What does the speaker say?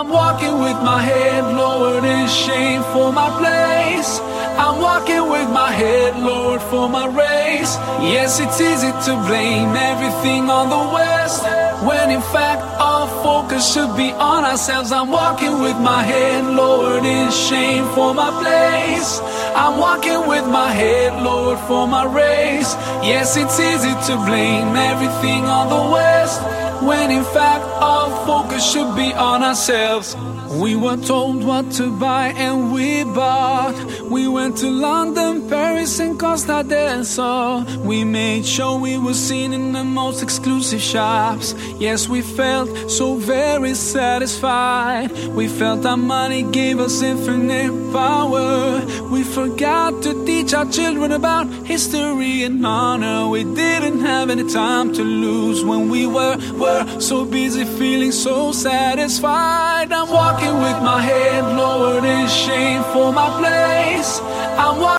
I'm walking with my head lowered in shame for my place. I'm walking with my head lowered for my race. Yes, it's easy to blame everything on the West. When in fact, our focus should be on ourselves. I'm walking with my head lowered in shame for my place. I'm walking with my head lowered for my race. Yes, it's easy to blame everything on the West. When in fact, our should be on ourselves. We were told what to buy and we bought. We went to London, Paris, and Costa del Sol. We made sure we were seen in the most exclusive shops. Yes, we felt so very satisfied. We felt our money gave us infinite power. We forgot to teach our children about history and honor. We didn't have any time to lose when we were, were so busy feeling so satisfied. I'm walking with my head lowered in shame for my place. I'm